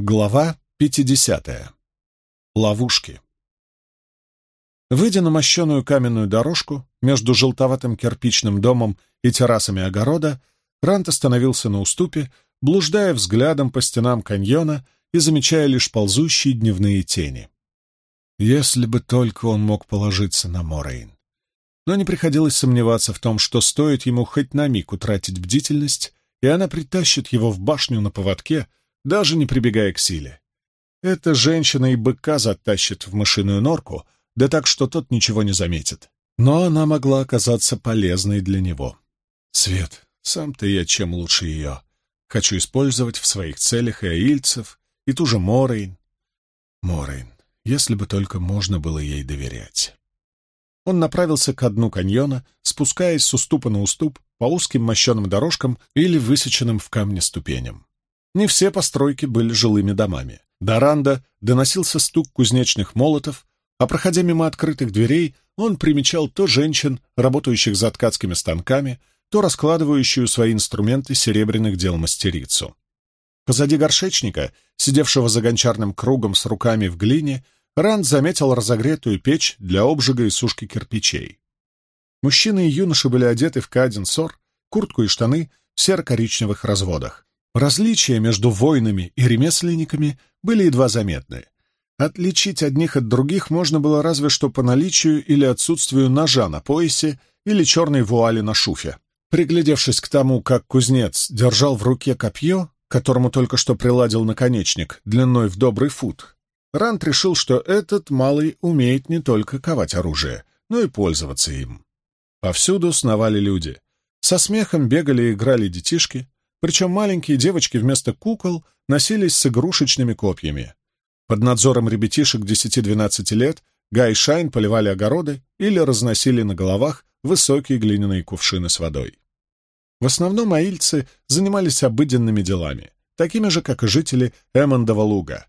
Глава 50. Ловушки. Выйдя на мощеную каменную дорожку между желтоватым кирпичным домом и террасами огорода, Рант остановился на уступе, блуждая взглядом по стенам каньона и замечая лишь ползущие дневные тени. Если бы только он мог положиться на Морейн. Но не приходилось сомневаться в том, что стоит ему хоть на миг утратить бдительность, и она притащит его в башню на поводке — даже не прибегая к силе. Эта женщина и быка затащит в мышиную норку, да так, что тот ничего не заметит. Но она могла оказаться полезной для него. Свет, сам-то я чем лучше ее. Хочу использовать в своих целях и аильцев, и ту же Морейн. Морейн, если бы только можно было ей доверять. Он направился к дну каньона, спускаясь с уступа на уступ по узким мощеным дорожкам или высеченным в камне ступеням. Не все постройки были жилыми домами. До Ранда доносился стук кузнечных молотов, а проходя мимо открытых дверей, он примечал то женщин, работающих за ткацкими станками, то раскладывающую свои инструменты серебряных дел мастерицу. Позади горшечника, сидевшего за гончарным кругом с руками в глине, Ранд заметил разогретую печь для обжига и сушки кирпичей. Мужчины и юноши были одеты в каденсор, куртку и штаны в серо-коричневых разводах. Различия между воинами и ремесленниками были едва заметны. Отличить одних от других можно было разве что по наличию или отсутствию ножа на поясе или черной вуали на шуфе. Приглядевшись к тому, как кузнец держал в руке копье, которому только что приладил наконечник, длиной в добрый фут, Рант решил, что этот малый умеет не только ковать оружие, но и пользоваться им. Повсюду сновали люди. Со смехом бегали и играли детишки, причем маленькие девочки вместо кукол носились с игрушечными копьями. Под надзором ребятишек 10-12 лет Гай и Шайн поливали огороды или разносили на головах высокие глиняные кувшины с водой. В основном аильцы занимались обыденными делами, такими же, как и жители Эммондова луга.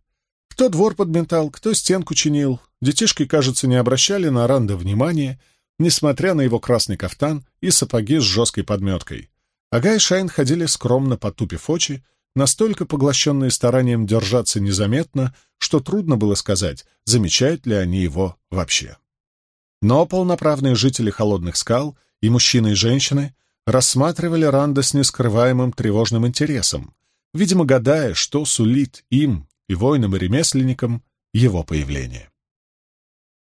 Кто двор подметал, кто стенку чинил, детишки, кажется, не обращали на Ранда внимания, несмотря на его красный кафтан и сапоги с жесткой подметкой. Ага и Шайн ходили скромно потупив очи, настолько поглощенные старанием держаться незаметно, что трудно было сказать, замечают ли они его вообще. Но полноправные жители холодных скал, и мужчины, и женщины, рассматривали Ранда с нескрываемым тревожным интересом, видимо, гадая, что сулит им, и воинам, и ремесленникам, его появление.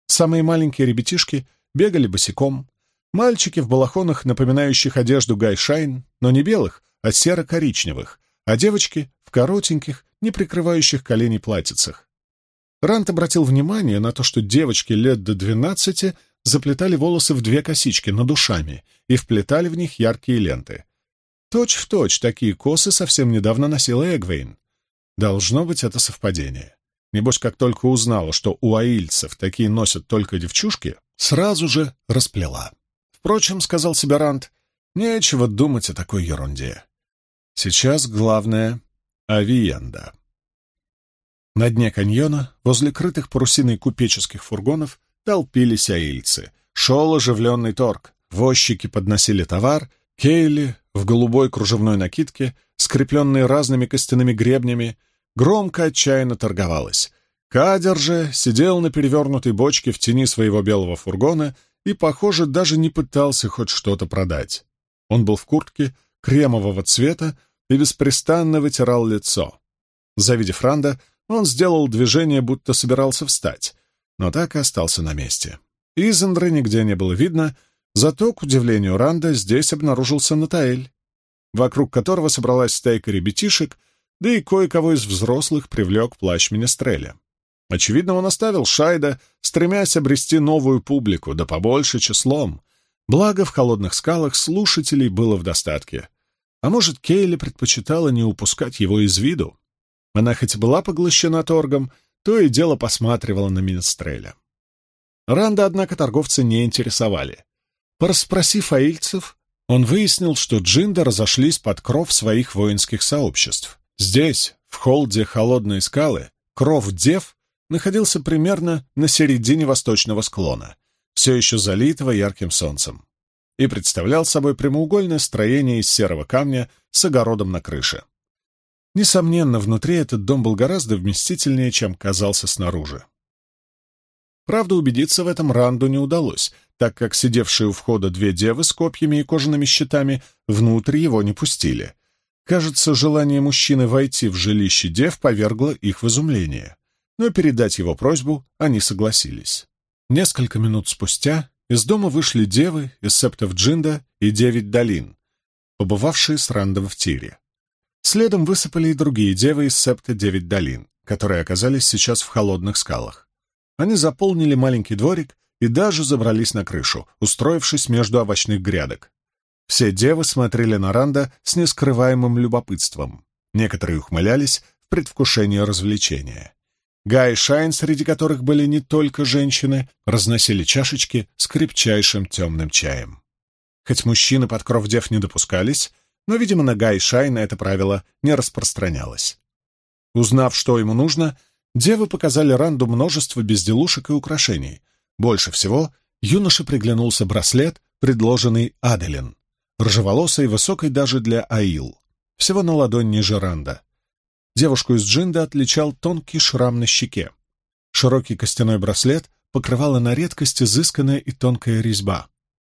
Самые маленькие ребятишки бегали босиком, Мальчики в балахонах, напоминающих одежду гайшайн, но не белых, а серо-коричневых, а девочки в коротеньких, не прикрывающих колени платьицах. Рант обратил внимание на то, что девочки лет до двенадцати заплетали волосы в две косички над ушами и вплетали в них яркие ленты. Точь в точь такие косы совсем недавно носила Эгвейн. Должно быть, это совпадение. Небось, как только узнала, что у аильцев такие носят только девчушки, сразу же расплела. Впрочем, — сказал себе Рант, — нечего думать о такой ерунде. Сейчас главное — авиенда. На дне каньона, возле крытых парусиной купеческих фургонов, толпились аильцы. Шел оживленный торг. Возчики подносили товар, Кейли в голубой кружевной накидке, скрепленной разными костяными гребнями, громко отчаянно торговалась. Кадер же сидел на перевернутой бочке в тени своего белого фургона и, похоже, даже не пытался хоть что-то продать. Он был в куртке кремового цвета и беспрестанно вытирал лицо. Завидев Ранда, он сделал движение, будто собирался встать, но так и остался на месте. Изендра нигде не было видно, зато, к удивлению Ранда, здесь обнаружился Натаэль, вокруг которого собралась стайка ребятишек, да и кое-кого из взрослых привлек плащ Министреля. Очевидно, он оставил Шайда, стремясь обрести новую публику, да побольше числом. Благо, в холодных скалах слушателей было в достатке. А может, Кейли предпочитала не упускать его из виду? Она хоть была поглощена торгом, то и дело посматривала на Минстреля. Ранда, однако, торговцы не интересовали. Пораспросив аильцев, он выяснил, что джинда разошлись под кров своих воинских сообществ. Здесь, в холде холодные скалы, кров дев находился примерно на середине восточного склона, все еще залитого ярким солнцем, и представлял собой прямоугольное строение из серого камня с огородом на крыше. Несомненно, внутри этот дом был гораздо вместительнее, чем казался снаружи. Правда, убедиться в этом Ранду не удалось, так как сидевшие у входа две девы с копьями и кожаными щитами внутрь его не пустили. Кажется, желание мужчины войти в жилище дев повергло их в изумление, но передать его просьбу они согласились. Несколько минут спустя из дома вышли девы из септов Джинда и девять долин, побывавшие с Рандом в тире. Следом высыпали и другие девы из септа девять долин, которые оказались сейчас в холодных скалах. Они заполнили маленький дворик и даже забрались на крышу, устроившись между овощных грядок. Все девы смотрели на Ранда с нескрываемым любопытством. Некоторые ухмылялись в предвкушении развлечения. Гай Шайн, среди которых были не только женщины, разносили чашечки с крепчайшим темным чаем. Хоть мужчины под кров дев не допускались, но, видимо, на Гай Шайна это правило не распространялось. Узнав, что ему нужно, Девы показали Ранду множество безделушек и украшений. Больше всего юноше приглянулся браслет, предложенный Аделин, рыжеволосой и высокой даже для Аил, всего на ладонь ниже Ранда. Девушку из Джинда отличал тонкий шрам на щеке. Широкий костяной браслет покрывала на редкость изысканная и тонкая резьба.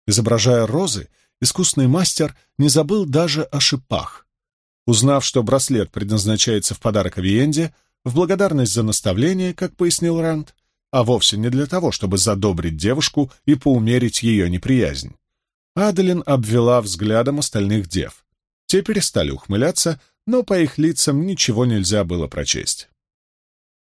Изображая розы, искусный мастер не забыл даже о шипах. Узнав, что браслет предназначается в подарок Авиенде, в благодарность за наставление, как пояснил Ранд, а вовсе не для того, чтобы задобрить девушку и поумерить ее неприязнь. Аделин обвела взглядом остальных дев. Те перестали ухмыляться, но по их лицам ничего нельзя было прочесть.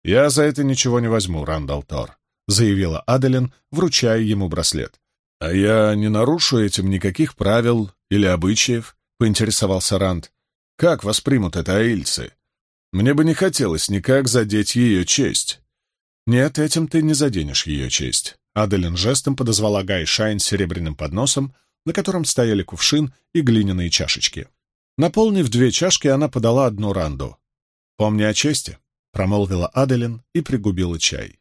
«Я за это ничего не возьму, Рандал Тор», — заявила Аделин, вручая ему браслет. «А я не нарушу этим никаких правил или обычаев», — поинтересовался Ранд. «Как воспримут это аильцы? Мне бы не хотелось никак задеть ее честь. Нет, этим ты не заденешь ее честь. Аделин жестом подозвала Гай Шайн серебряным подносом, на котором стояли кувшин и глиняные чашечки. Наполнив две чашки, она подала одну ранду. «Помни о чести», — промолвила Аделин и пригубила чай.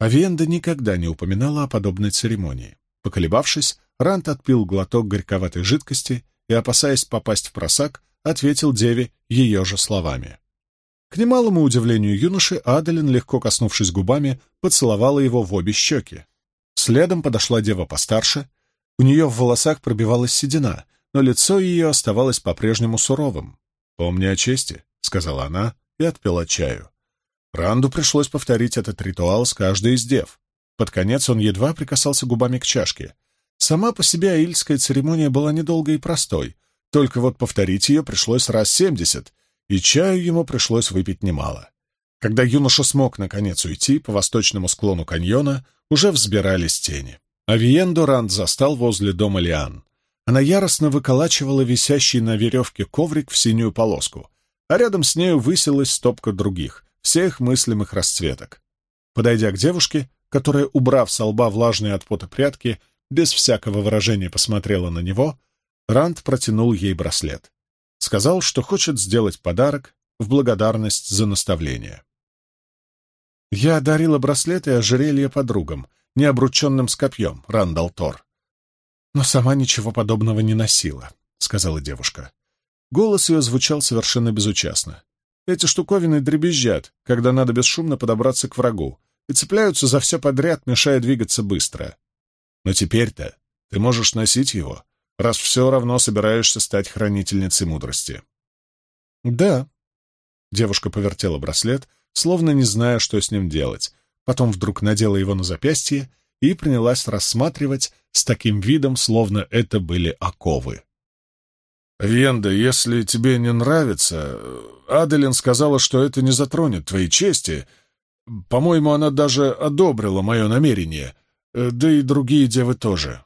Авиенда никогда не упоминала о подобной церемонии. Поколебавшись, Ранд отпил глоток горьковатой жидкости и, опасаясь попасть в просак, ответил деве ее же словами. К немалому удивлению юноши, Аделин, легко коснувшись губами, поцеловала его в обе щеки. Следом подошла дева постарше. У нее в волосах пробивалась седина, но лицо ее оставалось по-прежнему суровым. «Помни о чести», — сказала она и отпила чаю. Ранду пришлось повторить этот ритуал с каждой из дев. Под конец он едва прикасался губами к чашке. Сама по себе аильская церемония была недолгой и простой, только вот повторить ее пришлось раз семьдесят, и чаю ему пришлось выпить немало. Когда юноша смог наконец уйти по восточному склону каньона, уже взбирались тени. Авиен Ранд застал возле дома Лиан. Она яростно выколачивала висящий на веревке коврик в синюю полоску, а рядом с нею высилась стопка других, всех мыслимых расцветок. Подойдя к девушке, которая, убрав со лба влажные от пота прятки, без всякого выражения посмотрела на него, Ранд протянул ей браслет. Сказал, что хочет сделать подарок в благодарность за наставление. «Я дарила браслет и ожерелье подругам, не обрученным с копьем, Рандал Тор. Но сама ничего подобного не носила», — сказала девушка. Голос ее звучал совершенно безучастно. «Эти штуковины дребезжат, когда надо бесшумно подобраться к врагу, и цепляются за все подряд, мешая двигаться быстро. Но теперь-то ты можешь носить его, раз все равно собираешься стать хранительницей мудрости. Да. Девушка повертела браслет, словно не зная, что с ним делать, потом вдруг надела его на запястье и принялась рассматривать с таким видом, словно это были оковы. «Венда, если тебе не нравится, Аделин сказала, что это не затронет твоей чести. По-моему, она даже одобрила мое намерение, да и другие девы тоже.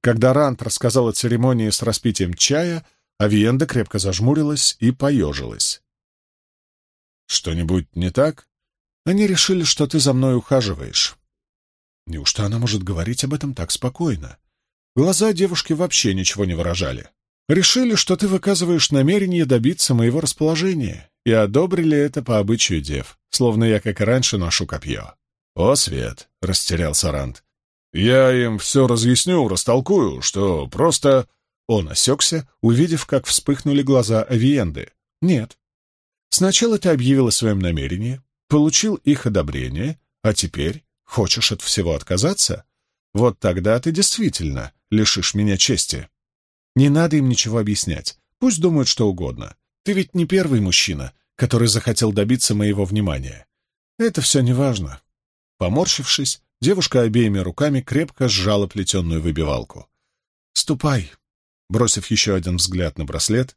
Когда Рант рассказал о церемонии с распитием чая, Авиенда крепко зажмурилась и поежилась. «Что-нибудь не так? Они решили, что ты за мной ухаживаешь». Неужто она может говорить об этом так спокойно? Глаза девушки вообще ничего не выражали. Решили, что ты выказываешь намерение добиться моего расположения, и одобрили это по обычаю дев, словно я, как и раньше, ношу копье. «О, Свет!» — растерялся Рант. Я им все разъясню, растолкую, что просто...» Он осекся, увидев, как вспыхнули глаза Авиенды. Нет. Сначала ты объявил о своем намерении, получил их одобрение, а теперь хочешь от всего отказаться? Вот тогда ты действительно лишишь меня чести. Не надо им ничего объяснять. Пусть думают что угодно. Ты ведь не первый мужчина, который захотел добиться моего внимания. Это все неважно. Поморщившись, девушка обеими руками крепко сжала плетеную выбивалку. «Ступай!» Бросив еще один взгляд на браслет,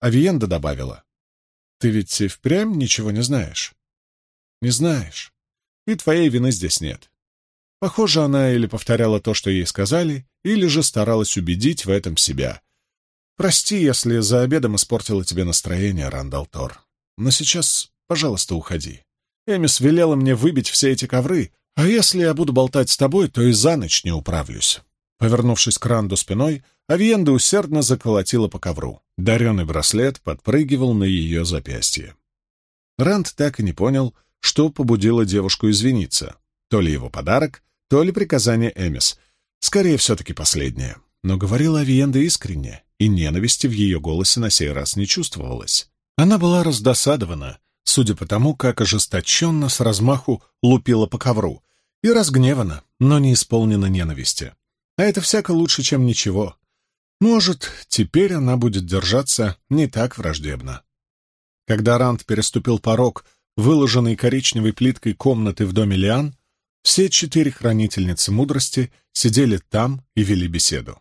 Авиенда добавила. «Ты ведь и впрямь ничего не знаешь?» «Не знаешь. И твоей вины здесь нет. Похоже, она или повторяла то, что ей сказали, или же старалась убедить в этом себя. Прости, если за обедом испортила тебе настроение, Рандал Тор. Но сейчас, пожалуйста, уходи. Эмис велела мне выбить все эти ковры, а если я буду болтать с тобой, то и за ночь не управлюсь. Повернувшись к Ранду спиной, Авиенда усердно заколотила по ковру. Дареный браслет подпрыгивал на ее запястье. Ранд так и не понял, что побудило девушку извиниться. То ли его подарок, то ли приказание Эмис. Скорее, все-таки последнее. Но говорила Авиенда искренне, и ненависти в ее голосе на сей раз не чувствовалось. Она была раздосадована, судя по тому, как ожесточенно с размаху лупила по ковру, и разгневана, но не исполнена ненависти. А это всяко лучше, чем ничего. Может, теперь она будет держаться не так враждебно. Когда Ранд переступил порог, выложенный коричневой плиткой комнаты в доме Лиан, все четыре хранительницы мудрости сидели там и вели беседу.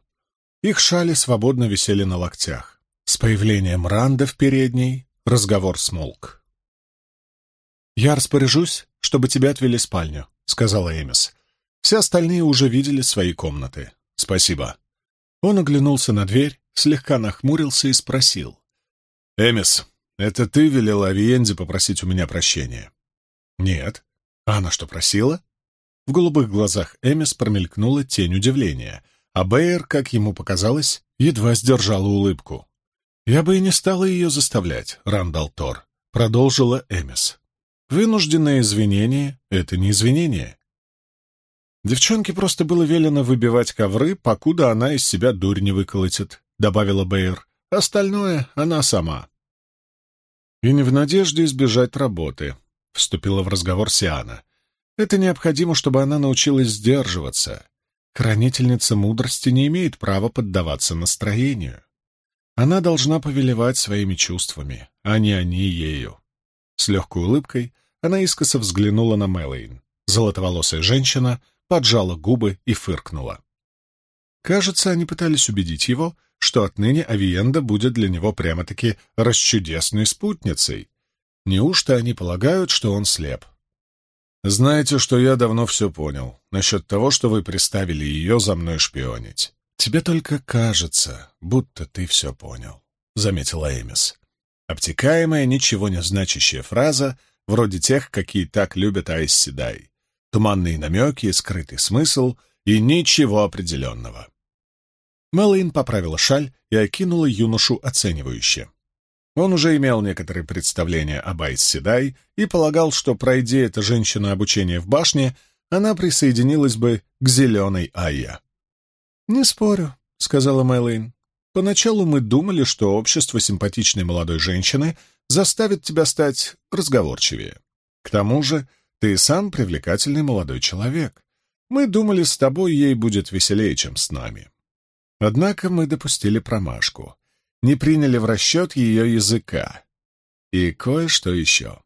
Их шали свободно висели на локтях. С появлением Ранда в передней разговор смолк. «Я распоряжусь, чтобы тебя отвели в спальню», — сказала Эмис. Все остальные уже видели свои комнаты. «Спасибо». Он оглянулся на дверь, слегка нахмурился и спросил. «Эмис, это ты велела Авиенде попросить у меня прощения?» «Нет». «А она что, просила?» В голубых глазах Эмис промелькнула тень удивления, а Бэйр, как ему показалось, едва сдержала улыбку. «Я бы и не стала ее заставлять, Рандал Тор», — продолжила Эмис. «Вынужденное извинение — это не извинение. Девчонке просто было велено выбивать ковры, покуда она из себя дурь не выколотит», — добавила Бэйр. «Остальное она сама». «И не в надежде избежать работы», — вступила в разговор Сиана. «Это необходимо, чтобы она научилась сдерживаться. Хранительница мудрости не имеет права поддаваться настроению. Она должна повелевать своими чувствами, а не они ею». С легкой улыбкой она искоса взглянула на Мэлэйн. Золотоволосая женщина поджала губы и фыркнула. Кажется, они пытались убедить его, что отныне Авиенда будет для него прямо-таки расчудесной спутницей. Неужто они полагают, что он слеп? «Знаете, что я давно все понял, насчет того, что вы приставили ее за мной шпионить. Тебе только кажется, будто ты все понял», — заметила Эмис. Обтекаемая, ничего не значащая фраза, вроде тех, какие так любят Айс Седай туманные намеки, скрытый смысл и ничего определенного. Мэлэйн поправила шаль и окинула юношу оценивающе. Он уже имел некоторые представления об Айс Седай и полагал, что, пройдя эта женщина обучение в башне, она присоединилась бы к зеленой Айя. «Не спорю», — сказала Мэлэйн. «Поначалу мы думали, что общество симпатичной молодой женщины заставит тебя стать разговорчивее. К тому же ты сам привлекательный молодой человек. Мы думали, с тобой ей будет веселее, чем с нами. Однако мы допустили промашку. Не приняли в расчет ее языка. И кое-что еще.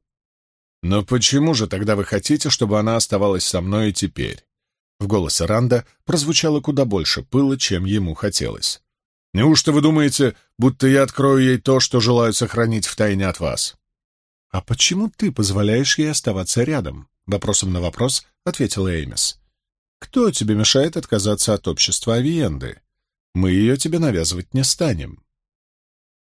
Но почему же тогда вы хотите, чтобы она оставалась со мной и теперь? В голосе Ранда прозвучало куда больше пыла, чем ему хотелось. Неужто вы думаете, будто я открою ей то, что желаю сохранить в тайне от вас? «А почему ты позволяешь ей оставаться рядом?» — вопросом на вопрос ответила Эймис. «Кто тебе мешает отказаться от общества Авиенды? Мы ее тебе навязывать не станем».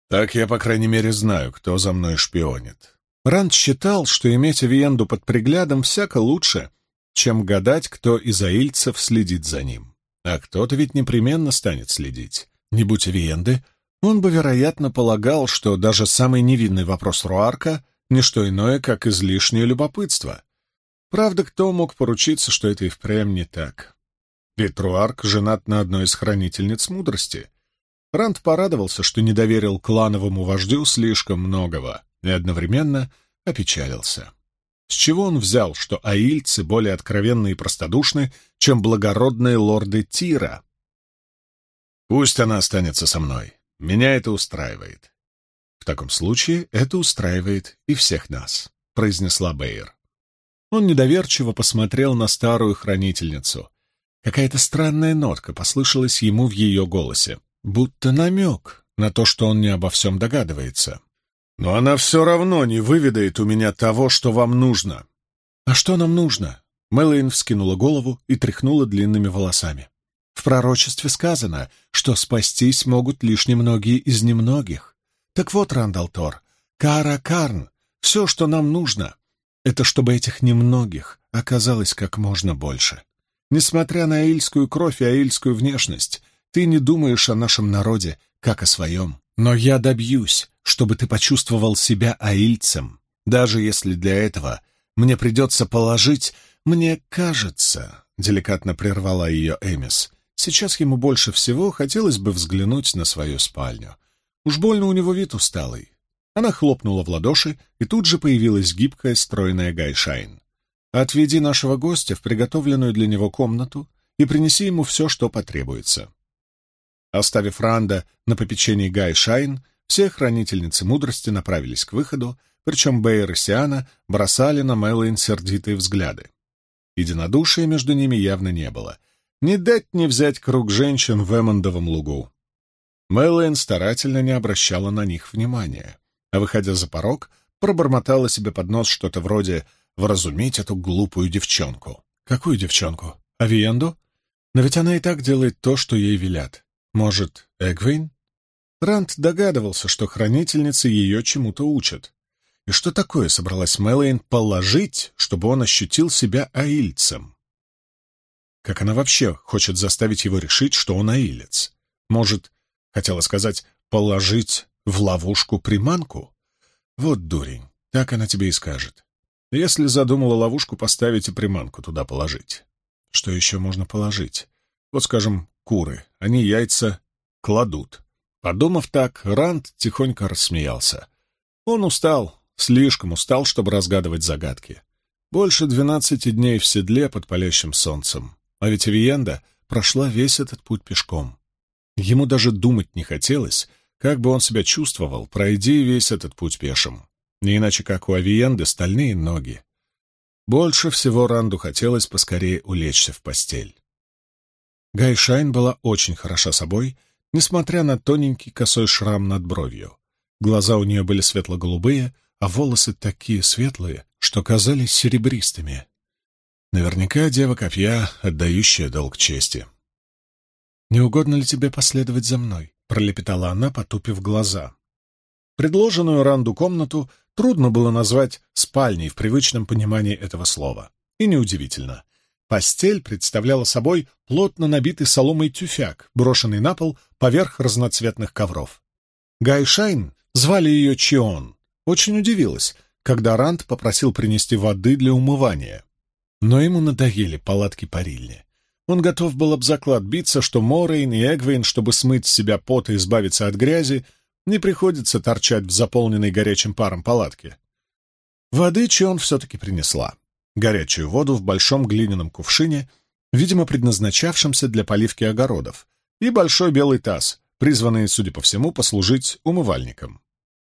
«Так я, по крайней мере, знаю, кто за мной шпионит». Ранд считал, что иметь Авиенду под приглядом всяко лучше, чем гадать, кто из аильцев следит за ним. А кто-то ведь непременно станет следить. Не будь Авиенды, он бы, вероятно, полагал, что даже самый невинный вопрос Руарка не что иное, как излишнее любопытство. Правда, кто мог поручиться, что это и впрямь не так? Ведь Руарк женат на одной из хранительниц мудрости. Ранд порадовался, что не доверил клановому вождю слишком многого, и одновременно опечалился. С чего он взял, что аильцы более откровенны и простодушны, чем благородные лорды Тира? Пусть она останется со мной. Меня это устраивает. В таком случае это устраивает и всех нас, произнесла Бейер. Он недоверчиво посмотрел на старую хранительницу. Какая-то странная нотка послышалась ему в ее голосе, будто намек на то, что он не обо всем догадывается. Но она все равно не выведает у меня того, что вам нужно. А что нам нужно? Мэлэйн вскинула голову и тряхнула длинными волосами. В пророчестве сказано, что спастись могут лишь немногие из немногих. Так вот, Рандалтор, Кара Карн, все, что нам нужно, это чтобы этих немногих оказалось как можно больше. Несмотря на аильскую кровь и аильскую внешность, ты не думаешь о нашем народе, как о своем. Но я добьюсь, чтобы ты почувствовал себя аильцем, даже если для этого мне придется положить, мне кажется, — деликатно прервала ее Эмис, — сейчас ему больше всего хотелось бы взглянуть на свою спальню. Уж больно у него вид усталый. Она хлопнула в ладоши, и тут же появилась гибкая, стройная Гайшайн. «Отведи нашего гостя в приготовленную для него комнату и принеси ему все, что потребуется. Оставив Ранда на попечении Гайшайн, все хранительницы мудрости направились к выходу, причем Бэйр и Сиана бросали на Мэлэйн сердитые взгляды. Единодушия между ними явно не было. Ни дать ни взять круг женщин в Эммондовом лугу. Мэлэйн старательно не обращала на них внимания, а, выходя за порог, пробормотала себе под нос что-то вроде «вразумить эту глупую девчонку». «Какую девчонку? Авиенду? Но ведь она и так делает то, что ей велят. Может, Эгвин? Ранд догадывался, что хранительницы ее чему-то учат. И что такое собралась Мэлэйн положить, чтобы он ощутил себя аильцем? Как она вообще хочет заставить его решить, что он аилец? Может, хотела сказать, положить в ловушку приманку? Вот дурень, так она тебе и скажет. Если задумала ловушку поставить и приманку туда положить. Что еще можно положить? Вот, скажем, куры, они яйца кладут. Подумав так, Ранд тихонько рассмеялся. Он устал, слишком устал, чтобы разгадывать загадки. Больше двенадцати дней в седле под палящим солнцем. А ведь Авиенда прошла весь этот путь пешком. Ему даже думать не хотелось, как бы он себя чувствовал, пройди весь этот путь пешим. Не иначе, как у Авиенды, стальные ноги. Больше всего Ранду хотелось поскорее улечься в постель. Гай Шайн была очень хороша собой, несмотря на тоненький косой шрам над бровью. Глаза у нее были светло-голубые, а волосы такие светлые, что казались серебристыми. Наверняка дева копья, отдающая долг чести. «Не угодно ли тебе последовать за мной?» — пролепетала она, потупив глаза. Предложенную Ранду комнату трудно было назвать спальней в привычном понимании этого слова. И неудивительно. Постель представляла собой плотно набитый соломой тюфяк, брошенный на пол поверх разноцветных ковров. Гай Шайн, звали ее Чион, очень удивилась, когда Ранд попросил принести воды для умывания. Но ему надоели палатки-парильни. Он готов был об заклад биться, что Морейн и Эгвейн, чтобы смыть с себя пот и избавиться от грязи, не приходится торчать в заполненной горячим паром палатке. Воды Чион все-таки принесла горячую воду в большом глиняном кувшине, видимо, предназначавшемся для поливки огородов, и большой белый таз, призванный, судя по всему, послужить умывальником.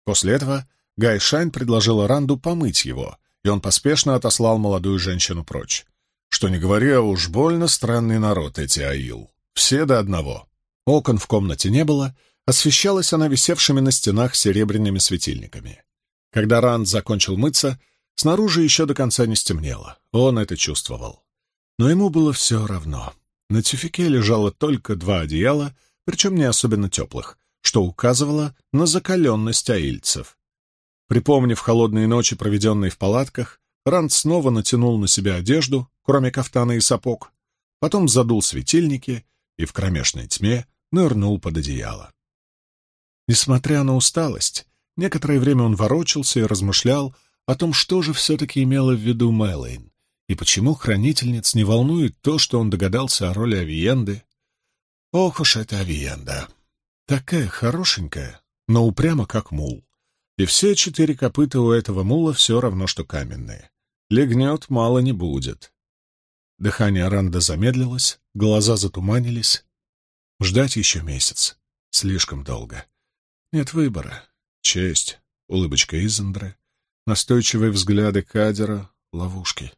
После этого Гай Шайн предложила Ранду помыть его, и он поспешно отослал молодую женщину прочь. Что не говоря, уж больно странный народ эти Аил. Все до одного. Окон в комнате не было, освещалась она висевшими на стенах серебряными светильниками. Когда Ранд закончил мыться, Снаружи еще до конца не стемнело. Он это чувствовал. Но ему было все равно. На тюфике лежало только два одеяла, причем не особенно теплых, что указывало на закаленность аильцев. Припомнив холодные ночи, проведенные в палатках, Ранд снова натянул на себя одежду, кроме кафтана и сапог, потом задул светильники и в кромешной тьме нырнул под одеяло. Несмотря на усталость, некоторое время он ворочался и размышлял о том, что же все-таки имела в виду Мэлэйн, и почему хранительниц не волнует то, что он догадался о роли Авиенды. Ох уж это Авиенда! Такая хорошенькая, но упрямо как мул. И все четыре копыта у этого мула все равно, что каменные. Легнет, мало не будет. Дыхание Ранда замедлилось, глаза затуманились. Ждать еще месяц. Слишком долго. Нет выбора. Честь, улыбочка Изендры, настойчивые взгляды Кадера, ловушки.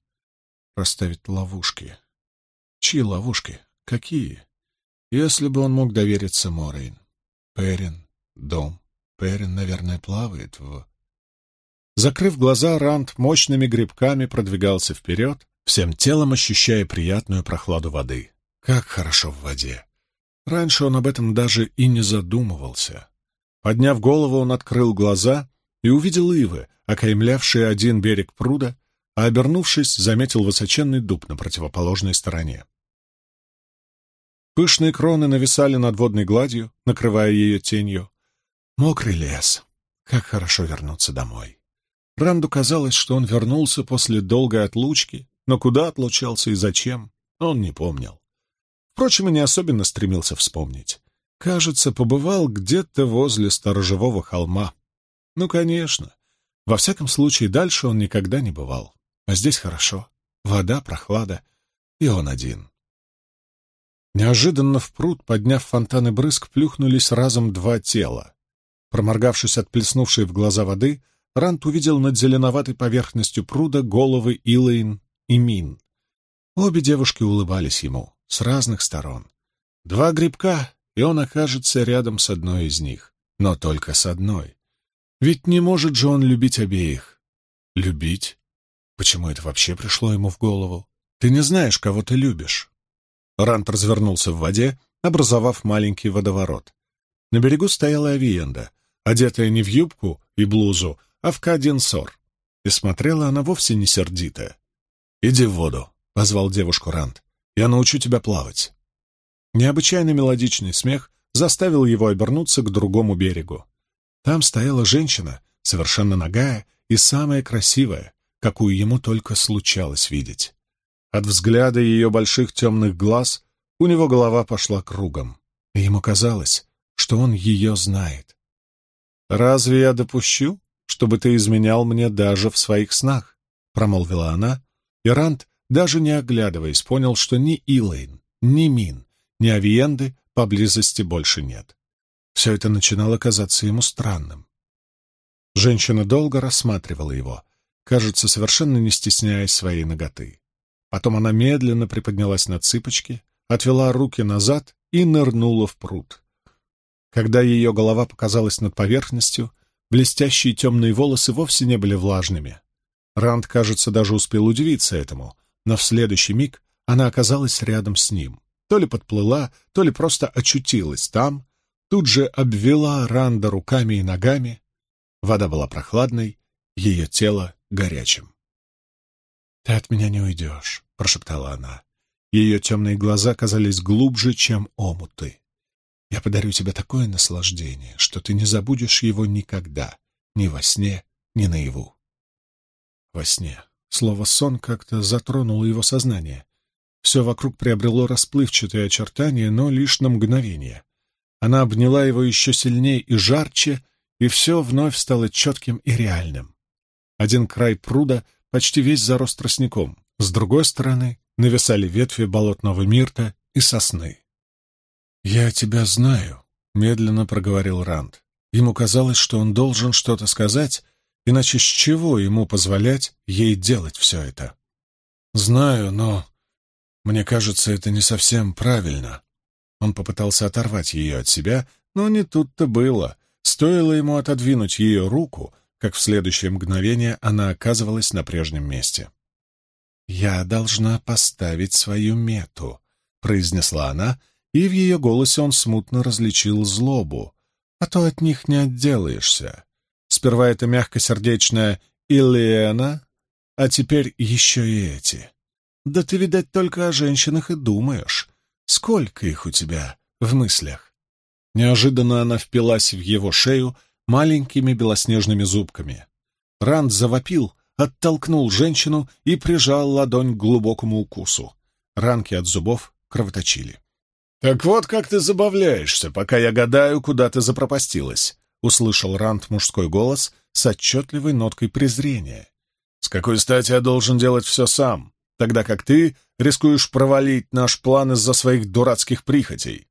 Расставить ловушки. Чьи ловушки? Какие? Если бы он мог довериться Морейн. Перин, дом. Перин, наверное, плавает в... Закрыв глаза, Ранд мощными грибками продвигался вперед, всем телом ощущая приятную прохладу воды. Как хорошо в воде! Раньше он об этом даже и не задумывался. Подняв голову, он открыл глаза и увидел ивы, окаймлявшие один берег пруда, а, обернувшись, заметил высоченный дуб на противоположной стороне. Пышные кроны нависали над водной гладью, накрывая ее тенью. Мокрый лес. Как хорошо вернуться домой. Ранду казалось, что он вернулся после долгой отлучки, но куда отлучался и зачем, он не помнил. Впрочем, и не особенно стремился вспомнить. Кажется, побывал где-то возле сторожевого холма. Ну, конечно. Во всяком случае, дальше он никогда не бывал. А здесь хорошо. Вода, прохлада. И он один. Неожиданно в пруд, подняв фонтаны брызг, плюхнулись разом два тела. Проморгавшись от плеснувшей в глаза воды, Рант увидел над зеленоватой поверхностью пруда головы Илэйн и Мин. Обе девушки улыбались ему с разных сторон. Два грибка, и он окажется рядом с одной из них. Но только с одной. Ведь не может же он любить обеих. Любить? Почему это вообще пришло ему в голову? Ты не знаешь, кого ты любишь. Рант развернулся в воде, образовав маленький водоворот. На берегу стояла Авиенда, одетая не в юбку и блузу, а в каденсор. И смотрела она вовсе не сердито. «Иди в воду», — позвал девушку Рант. «Я научу тебя плавать». Необычайно мелодичный смех заставил его обернуться к другому берегу. Там стояла женщина, совершенно нагая и самая красивая, какую ему только случалось видеть. От взгляда ее больших темных глаз у него голова пошла кругом, и ему казалось, что он ее знает. «Разве я допущу, чтобы ты изменял мне даже в своих снах?» — промолвила она, и Рант, даже не оглядываясь, понял, что ни Илэйн, ни Мин, ни Авиенды поблизости больше нет. Все это начинало казаться ему странным. Женщина долго рассматривала его, кажется, совершенно не стесняясь своей ноготы. Потом она медленно приподнялась на цыпочки, отвела руки назад и нырнула в пруд. Когда ее голова показалась над поверхностью, блестящие темные волосы вовсе не были влажными. Ранд, кажется, даже успел удивиться этому, но в следующий миг она оказалась рядом с ним. То ли подплыла, то ли просто очутилась там, тут же обвела Ранда руками и ногами. Вода была прохладной, ее тело горячим. «Ты от меня не уйдешь», — прошептала она. Ее темные глаза казались глубже, чем омуты. «Я подарю тебе такое наслаждение, что ты не забудешь его никогда, ни во сне, ни наяву». Во сне. Слово «сон» как-то затронуло его сознание. Все вокруг приобрело расплывчатые очертания, но лишь на мгновение. Она обняла его еще сильнее и жарче, и все вновь стало четким и реальным. Один край пруда почти весь зарос тростником, с другой стороны нависали ветви болотного мирта и сосны. «Я тебя знаю», — медленно проговорил Ранд. Ему казалось, что он должен что-то сказать, иначе с чего ему позволять ей делать все это? «Знаю, но мне кажется, это не совсем правильно». Он попытался оторвать ее от себя, но не тут-то было. Стоило ему отодвинуть ее руку, как в следующее мгновение она оказывалась на прежнем месте. «Я должна поставить свою мету», — произнесла она, и в ее голосе он смутно различил злобу. «А то от них не отделаешься. Сперва это мягкосердечная Иллиена, а теперь еще и эти. Да ты, видать, только о женщинах и думаешь. Сколько их у тебя в мыслях?» Неожиданно она впилась в его шею, маленькими белоснежными зубками. Ранд завопил, оттолкнул женщину и прижал ладонь к глубокому укусу. Ранки от зубов кровоточили. «Так вот, как ты забавляешься, пока я гадаю, куда ты запропастилась», — услышал Рант мужской голос с отчетливой ноткой презрения. «С какой стати я должен делать все сам, тогда как ты рискуешь провалить наш план из-за своих дурацких прихотей?»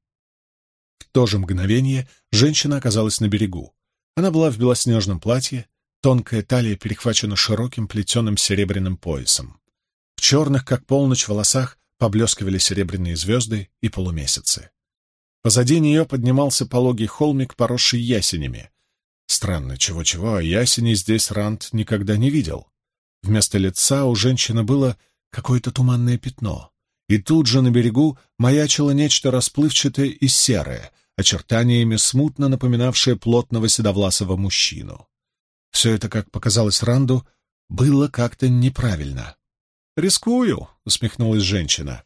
В то же мгновение женщина оказалась на берегу. Она была в белоснежном платье, тонкая талия перехвачена широким плетеным серебряным поясом. В черных, как полночь, волосах поблескивали серебряные звезды и полумесяцы. Позади нее поднимался пологий холмик, поросший ясенями. Странно, чего-чего, а ясеней здесь Рант никогда не видел. Вместо лица у женщины было какое-то туманное пятно, и тут же на берегу маячило нечто расплывчатое и серое, очертаниями смутно напоминавшее плотного седовласого мужчину. Все это, как показалось Ранду, было как-то неправильно. «Рискую», — усмехнулась женщина.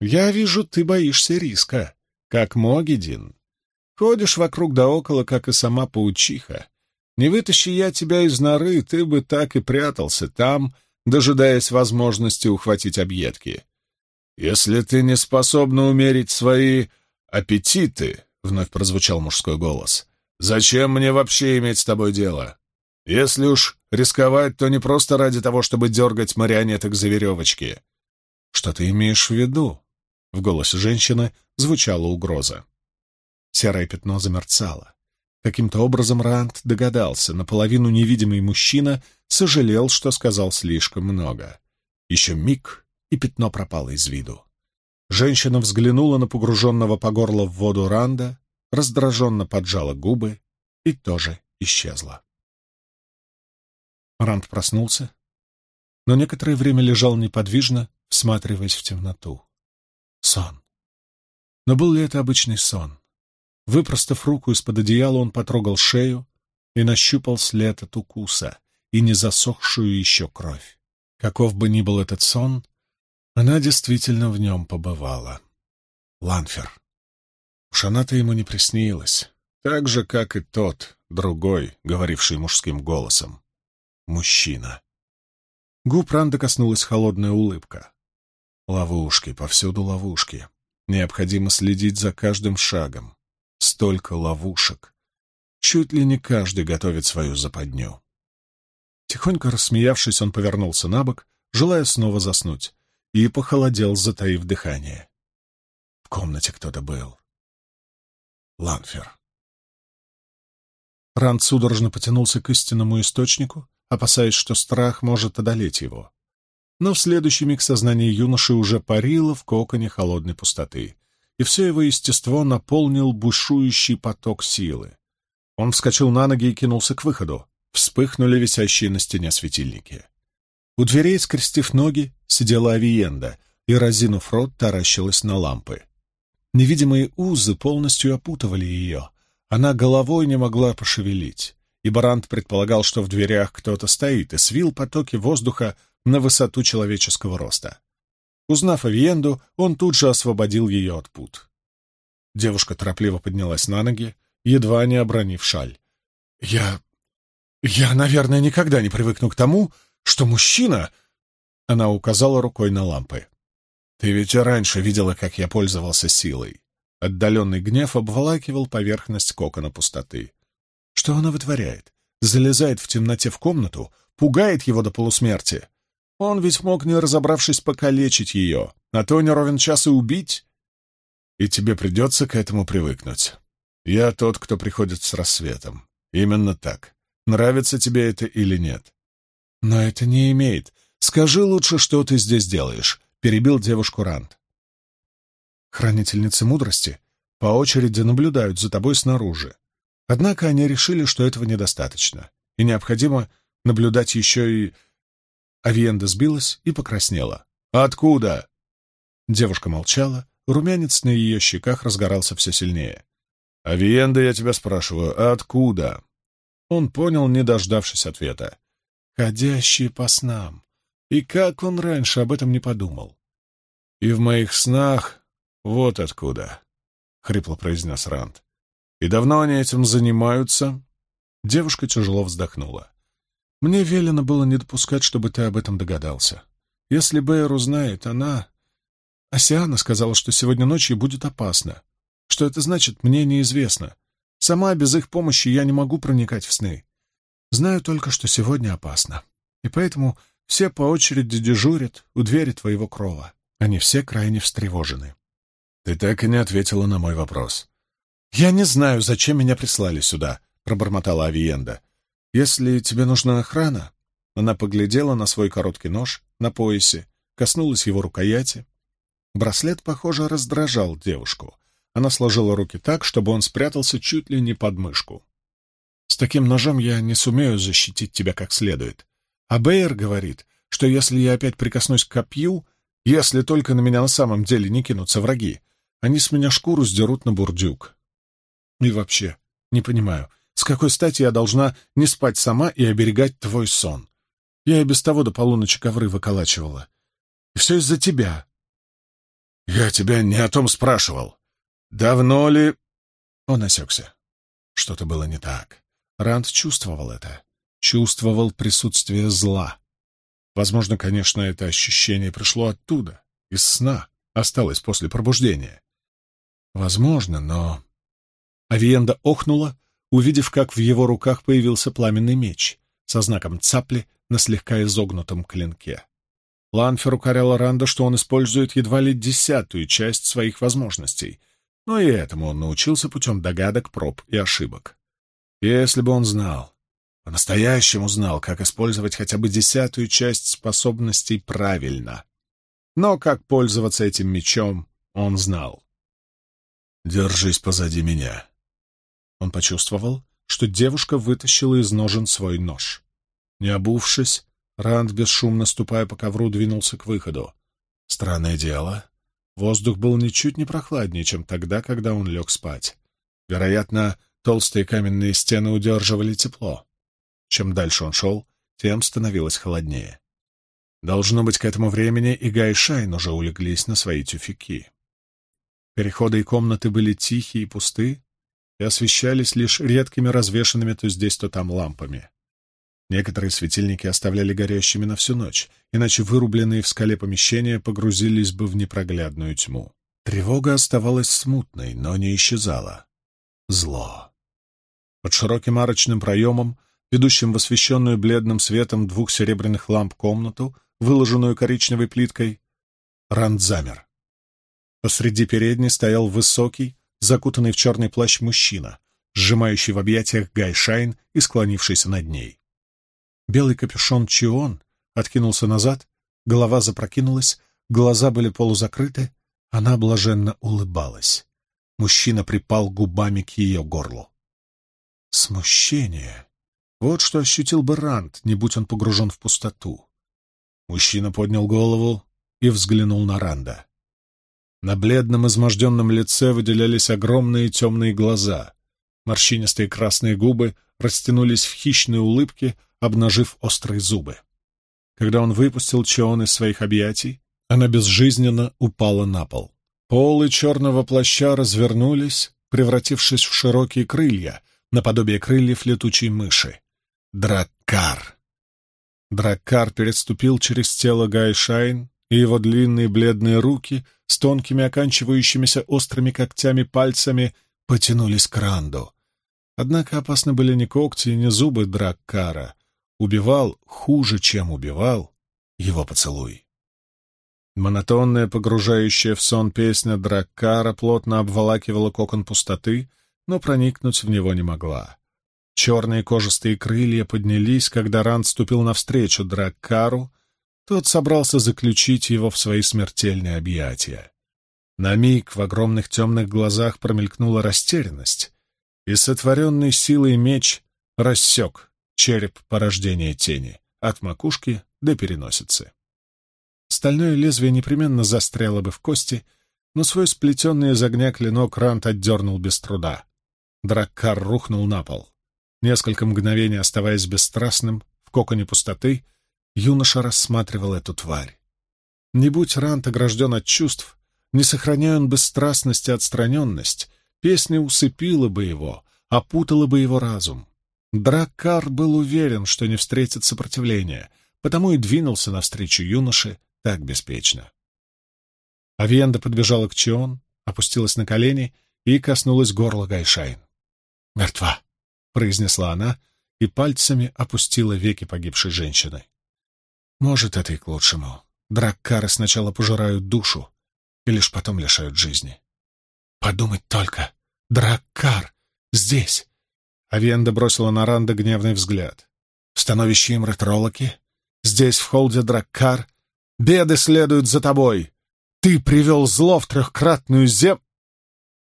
«Я вижу, ты боишься риска, как Могидин. Ходишь вокруг да около, как и сама паучиха. Не вытащи я тебя из норы, ты бы так и прятался там, дожидаясь возможности ухватить объедки. Если ты не способна умерить свои аппетиты, — вновь прозвучал мужской голос, — зачем мне вообще иметь с тобой дело? Если уж рисковать, то не просто ради того, чтобы дергать марионеток за веревочки. Что ты имеешь в виду? В голосе женщины звучала угроза. Серое пятно замерцало. Каким-то образом Ранд догадался, наполовину невидимый мужчина сожалел, что сказал слишком много. Еще миг, и пятно пропало из виду. Женщина взглянула на погруженного по горло в воду Ранда, раздраженно поджала губы и тоже исчезла. Ранд проснулся, но некоторое время лежал неподвижно, всматриваясь в темноту. Сон. Но был ли это обычный сон? Выпростав руку из-под одеяла, он потрогал шею и нащупал след от укуса и не засохшую еще кровь. Каков бы ни был этот сон, она действительно в нем побывала. Ланфер. Уж она-то ему не приснилась, так же, как и тот, другой, говоривший мужским голосом мужчина. Губ Ранда коснулась холодная улыбка. Ловушки, повсюду ловушки. Необходимо следить за каждым шагом. Столько ловушек. Чуть ли не каждый готовит свою западню. Тихонько рассмеявшись, он повернулся на бок, желая снова заснуть, и похолодел, затаив дыхание. В комнате кто-то был. Ланфер. Ранд судорожно потянулся к истинному источнику, опасаясь, что страх может одолеть его. Но в следующий миг сознание юноши уже парило в коконе холодной пустоты, и все его естество наполнил бушующий поток силы. Он вскочил на ноги и кинулся к выходу. Вспыхнули висящие на стене светильники. У дверей, скрестив ноги, сидела Авиенда и, разинув рот, таращилась на лампы. Невидимые узы полностью опутывали ее. Она головой не могла пошевелить и Барант предполагал, что в дверях кто-то стоит, и свил потоки воздуха на высоту человеческого роста. Узнав Авиенду, он тут же освободил ее от пут. Девушка торопливо поднялась на ноги, едва не обронив шаль. «Я... я, наверное, никогда не привыкну к тому, что мужчина...» Она указала рукой на лампы. «Ты ведь раньше видела, как я пользовался силой». Отдаленный гнев обволакивал поверхность кокона пустоты. Что она вытворяет? Залезает в темноте в комнату, пугает его до полусмерти. Он ведь мог, не разобравшись, покалечить ее, а то не ровен час и убить. И тебе придется к этому привыкнуть. Я тот, кто приходит с рассветом. Именно так. Нравится тебе это или нет? Но это не имеет. Скажи лучше, что ты здесь делаешь, — перебил девушку Рант. Хранительницы мудрости по очереди наблюдают за тобой снаружи. Однако они решили, что этого недостаточно, и необходимо наблюдать еще и... Авиенда сбилась и покраснела. «Откуда?» Девушка молчала, румянец на ее щеках разгорался все сильнее. «Авиенда, я тебя спрашиваю, откуда?» Он понял, не дождавшись ответа. «Ходящие по снам. И как он раньше об этом не подумал?» «И в моих снах вот откуда», — хрипло произнес Ранд. «И давно они этим занимаются?» Девушка тяжело вздохнула. «Мне велено было не допускать, чтобы ты об этом догадался. Если Бэйр узнает, она... Асиана сказала, что сегодня ночью будет опасно. Что это значит, мне неизвестно. Сама без их помощи я не могу проникать в сны. Знаю только, что сегодня опасно. И поэтому все по очереди дежурят у двери твоего крова. Они все крайне встревожены. Ты так и не ответила на мой вопрос. Я не знаю, зачем меня прислали сюда, пробормотала Авиенда. Если тебе нужна охрана, она поглядела на свой короткий нож на поясе, коснулась его рукояти. Браслет, похоже, раздражал девушку. Она сложила руки так, чтобы он спрятался чуть ли не под мышку. «С таким ножом я не сумею защитить тебя как следует. А Бейер говорит, что если я опять прикоснусь к копью, если только на меня на самом деле не кинутся враги, они с меня шкуру сдерут на бурдюк. И вообще, не понимаю, с какой стати я должна не спать сама и оберегать твой сон? Я и без того до полуночи ковры выколачивала. И все из-за тебя. Я тебя не о том спрашивал. Давно ли... Он осекся. Что-то было не так. Ранд чувствовал это. Чувствовал присутствие зла. Возможно, конечно, это ощущение пришло оттуда, из сна, осталось после пробуждения. Возможно, но... Авиенда охнула, увидев, как в его руках появился пламенный меч со знаком цапли на слегка изогнутом клинке. Ланфер укорял Ранда, что он использует едва ли десятую часть своих возможностей, но и этому он научился путем догадок, проб и ошибок. Если бы он знал, по-настоящему знал, как использовать хотя бы десятую часть способностей правильно. Но как пользоваться этим мечом, он знал. «Держись позади меня». Он почувствовал, что девушка вытащила из ножен свой нож. Не обувшись, Ранд, бесшумно ступая по ковру, двинулся к выходу. Странное дело, воздух был ничуть не прохладнее, чем тогда, когда он лег спать. Вероятно, толстые каменные стены удерживали тепло. Чем дальше он шел, тем становилось холоднее. Должно быть, к этому времени и Гай Шайн уже улеглись на свои тюфяки. Переходы и комнаты были тихие и пусты и освещались лишь редкими развешанными то здесь, то там лампами. Некоторые светильники оставляли горящими на всю ночь, иначе вырубленные в скале помещения погрузились бы в непроглядную тьму. Тревога оставалась смутной, но не исчезала. Зло. Под широким арочным проемом, ведущим в освещенную бледным светом двух серебряных ламп комнату, выложенную коричневой плиткой, Ранд замер. Посреди передней стоял высокий, закутанный в черный плащ мужчина, сжимающий в объятиях Гай Шайн и склонившийся над ней. Белый капюшон Чион откинулся назад, голова запрокинулась, глаза были полузакрыты, она блаженно улыбалась. Мужчина припал губами к ее горлу. Смущение. Вот что ощутил бы Рант, не будь он погружен в пустоту. Мужчина поднял голову и взглянул на Ранда. На бледном изможденном лице выделялись огромные темные глаза. Морщинистые красные губы растянулись в хищной улыбке, обнажив острые зубы. Когда он выпустил Чион из своих объятий, она безжизненно упала на пол. Полы черного плаща развернулись, превратившись в широкие крылья, наподобие крыльев летучей мыши. Драккар. Драккар переступил через тело Гайшайн, и его длинные бледные руки с тонкими оканчивающимися острыми когтями пальцами потянулись к Ранду. Однако опасны были не когти и не зубы Драккара, убивал хуже, чем убивал его поцелуй. Монотонная, погружающая в сон песня Драккара плотно обволакивала кокон пустоты, но проникнуть в него не могла. Черные кожистые крылья поднялись, когда Ранд ступил навстречу Драккару, тот собрался заключить его в свои смертельные объятия. На миг в огромных темных глазах промелькнула растерянность, и сотворенный силой меч рассек череп порождения тени, от макушки до переносицы. Стальное лезвие непременно застряло бы в кости, но свой сплетенный из огня клинок Рант отдернул без труда. Драккар рухнул на пол. Несколько мгновений оставаясь бесстрастным, в коконе пустоты, юноша рассматривал эту тварь. Не будь Рант огражден от чувств, не сохраняя он бесстрастность и отстраненность, песня усыпила бы его, опутала бы его разум. Драккар был уверен, что не встретит сопротивления, потому и двинулся навстречу юноше так беспечно. Авиенда подбежала к Чион, опустилась на колени и коснулась горла Гайшайн. «Мертва», — произнесла она и пальцами опустила веки погибшей женщины. «Может, это и к лучшему. Драккары сначала пожирают душу и лишь потом лишают жизни. Подумать только! Драккар! Здесь!» Авиенда бросила на Ранда гневный взгляд. «В становище им ретролоки? Здесь, в холде Драккар? Беды следуют за тобой! Ты привел зло в трехкратную зем...»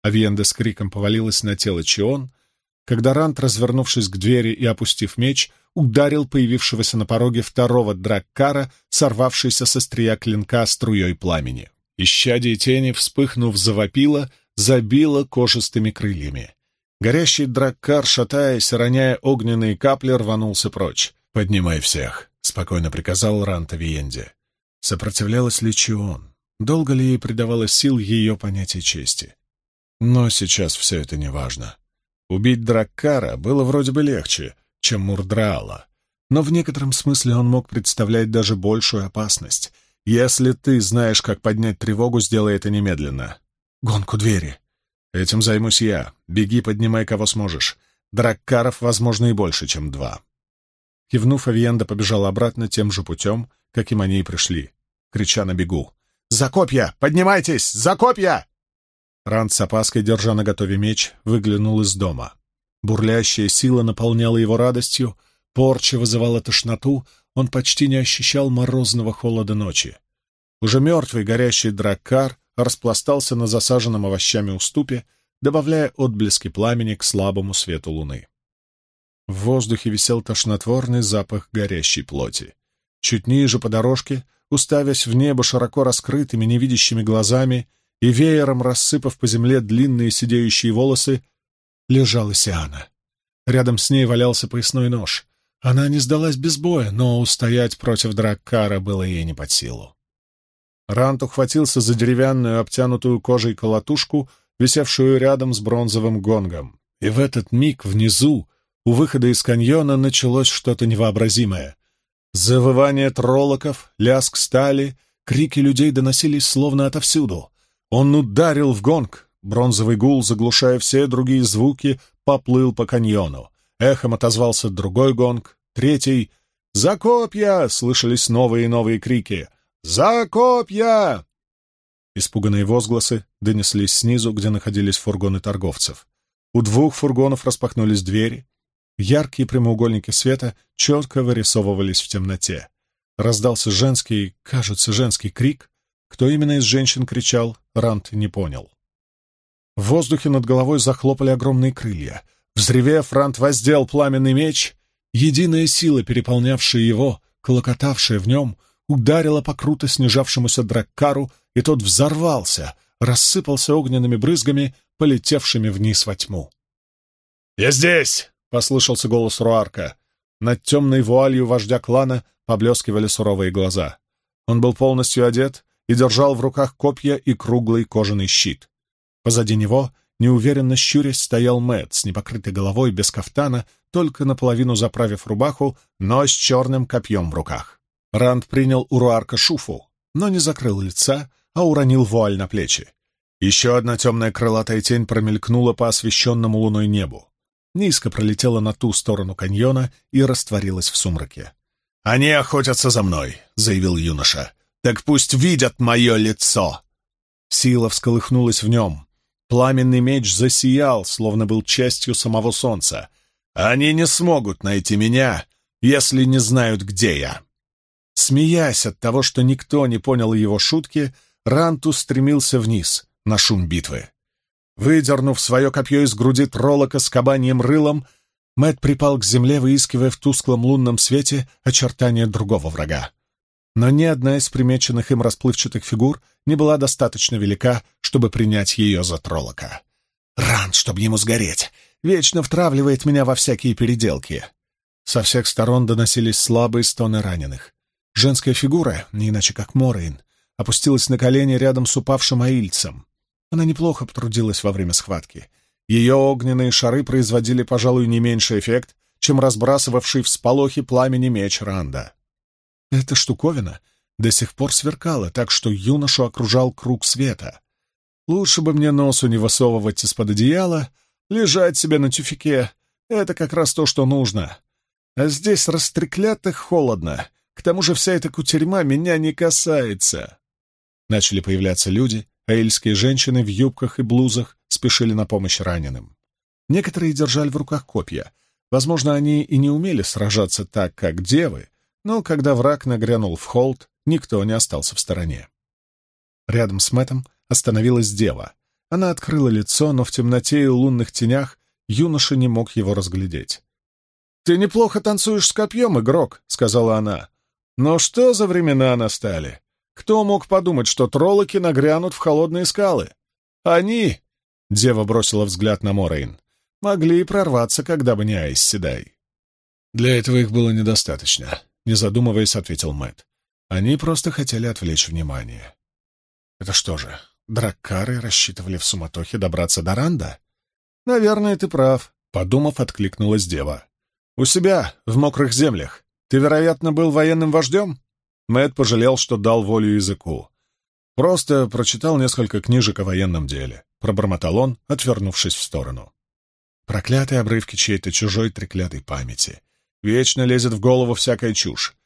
Авиенда с криком повалилась на тело Чион, когда Рант, развернувшись к двери и опустив меч, ударил появившегося на пороге второго драккара, сорвавшийся со стрия клинка струей пламени. Исчадие тени, вспыхнув, завопило, забило кожистыми крыльями. Горящий драккар, шатаясь, роняя огненные капли, рванулся прочь. «Поднимай всех», — спокойно приказал Ранта Виенде. Сопротивлялась ли Чион? Долго ли ей придавалось сил ее понятие чести? Но сейчас все это не важно. Убить Драккара было вроде бы легче, чем Мурдраала, но в некотором смысле он мог представлять даже большую опасность. Если ты знаешь, как поднять тревогу, сделай это немедленно. Гонку двери. Этим займусь я. Беги, поднимай, кого сможешь. Драккаров, возможно, и больше, чем два. Кивнув, Авиенда побежала обратно тем же путем, каким они и пришли, крича на бегу. «За копья! Поднимайтесь! За копья!» Ранд с опаской, держа на готове меч, выглянул из дома. Бурлящая сила наполняла его радостью, порча вызывала тошноту, он почти не ощущал морозного холода ночи. Уже мертвый горящий драккар распластался на засаженном овощами уступе, добавляя отблески пламени к слабому свету луны. В воздухе висел тошнотворный запах горящей плоти. Чуть ниже по дорожке, уставясь в небо широко раскрытыми невидящими глазами, и веером рассыпав по земле длинные сидеющие волосы, лежала Сиана. Рядом с ней валялся поясной нож. Она не сдалась без боя, но устоять против Драккара было ей не под силу. Рант ухватился за деревянную, обтянутую кожей колотушку, висевшую рядом с бронзовым гонгом. И в этот миг внизу, у выхода из каньона, началось что-то невообразимое. Завывание троллоков, лязг стали, крики людей доносились словно отовсюду. Он ударил в гонг. Бронзовый гул, заглушая все другие звуки, поплыл по каньону. Эхом отозвался другой гонг, третий. «За копья!» — слышались новые и новые крики. «За копья!» Испуганные возгласы донеслись снизу, где находились фургоны торговцев. У двух фургонов распахнулись двери. Яркие прямоугольники света четко вырисовывались в темноте. Раздался женский, кажется, женский крик. Кто именно из женщин кричал, Рант не понял. В воздухе над головой захлопали огромные крылья. Взревев, Рант воздел пламенный меч. Единая сила, переполнявшая его, колокотавшая в нем, ударила по круто снижавшемуся драккару, и тот взорвался, рассыпался огненными брызгами, полетевшими вниз во тьму. «Я здесь!» — послышался голос Руарка. Над темной вуалью вождя клана поблескивали суровые глаза. Он был полностью одет, и держал в руках копья и круглый кожаный щит. Позади него, неуверенно щурясь, стоял Мэтт с непокрытой головой, без кафтана, только наполовину заправив рубаху, но с черным копьем в руках. Ранд принял у Руарка шуфу, но не закрыл лица, а уронил вуаль на плечи. Еще одна темная крылатая тень промелькнула по освещенному луной небу. Низко пролетела на ту сторону каньона и растворилась в сумраке. «Они охотятся за мной», — заявил юноша. Так пусть видят мое лицо!» Сила всколыхнулась в нем. Пламенный меч засиял, словно был частью самого солнца. «Они не смогут найти меня, если не знают, где я!» Смеясь от того, что никто не понял его шутки, Ранту стремился вниз, на шум битвы. Выдернув свое копье из груди троллока с кабаньем рылом, Мэт припал к земле, выискивая в тусклом лунном свете очертания другого врага но ни одна из примеченных им расплывчатых фигур не была достаточно велика, чтобы принять ее за троллока. «Ран, чтобы ему сгореть! Вечно втравливает меня во всякие переделки!» Со всех сторон доносились слабые стоны раненых. Женская фигура, не иначе как Морейн, опустилась на колени рядом с упавшим аильцем. Она неплохо потрудилась во время схватки. Ее огненные шары производили, пожалуй, не меньший эффект, чем разбрасывавший всполохи пламени меч Ранда. Эта штуковина до сих пор сверкала, так что юношу окружал круг света. Лучше бы мне носу не высовывать из-под одеяла, лежать себе на тюфике. Это как раз то, что нужно. А здесь растреклятых холодно. К тому же вся эта кутерьма меня не касается. Начали появляться люди, а женщины в юбках и блузах спешили на помощь раненым. Некоторые держали в руках копья. Возможно, они и не умели сражаться так, как девы, но когда враг нагрянул в холд, никто не остался в стороне. Рядом с Мэттом остановилась дева. Она открыла лицо, но в темноте и лунных тенях юноша не мог его разглядеть. «Ты неплохо танцуешь с копьем, игрок», — сказала она. «Но что за времена настали? Кто мог подумать, что троллоки нагрянут в холодные скалы? Они...» — дева бросила взгляд на Морейн. «Могли прорваться, когда бы не Айс Седай». «Для этого их было недостаточно», — не задумываясь, ответил Мэтт. «Они просто хотели отвлечь внимание». «Это что же, драккары рассчитывали в суматохе добраться до Ранда?» «Наверное, ты прав», — подумав, откликнулась дева. «У себя, в мокрых землях. Ты, вероятно, был военным вождем?» Мэт пожалел, что дал волю языку. «Просто прочитал несколько книжек о военном деле», — пробормотал он, отвернувшись в сторону. Проклятые обрывки чьей-то чужой треклятой памяти. Вечно лезет в голову всякая чушь.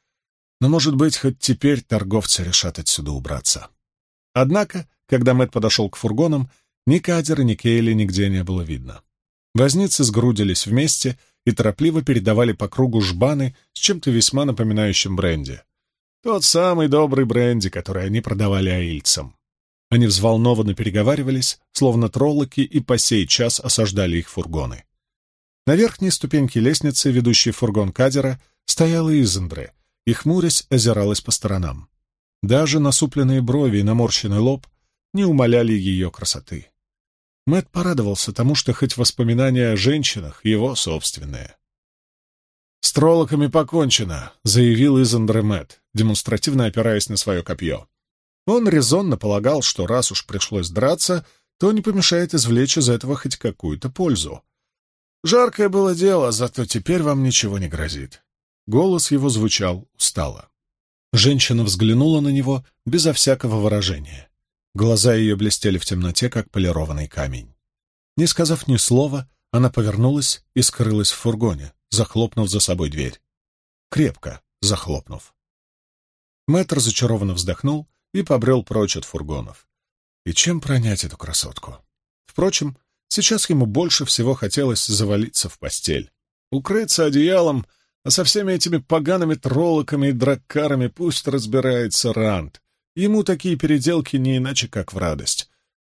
Но, может быть, хоть теперь торговцы решат отсюда убраться. Однако, когда Мэт подошел к фургонам, ни Кадера, ни Кейли нигде не было видно. Возницы сгрудились вместе и торопливо передавали по кругу жбаны с чем-то весьма напоминающим бренди. Тот самый добрый бренди, который они продавали аильцам. Они взволнованно переговаривались, словно троллоки, и по сей час осаждали их фургоны. На верхней ступеньке лестницы, ведущей фургон Кадера, стояла Изендре и, хмурясь, озиралась по сторонам. Даже насупленные брови и наморщенный лоб не умаляли ее красоты. Мэт порадовался тому, что хоть воспоминания о женщинах его собственные. «С троллоками покончено», — заявил Изандре Мэтт, демонстративно опираясь на свое копье. Он резонно полагал, что раз уж пришлось драться, то не помешает извлечь из этого хоть какую-то пользу. «Жаркое было дело, зато теперь вам ничего не грозит». Голос его звучал устало. Женщина взглянула на него безо всякого выражения. Глаза ее блестели в темноте, как полированный камень. Не сказав ни слова, она повернулась и скрылась в фургоне, захлопнув за собой дверь. Крепко захлопнув. Мэтт разочарованно вздохнул и побрел прочь от фургонов. И чем пронять эту красотку? Впрочем, сейчас ему больше всего хотелось завалиться в постель, укрыться одеялом, а со всеми этими погаными троллоками и драккарами пусть разбирается Ранд. Ему такие переделки не иначе, как в радость,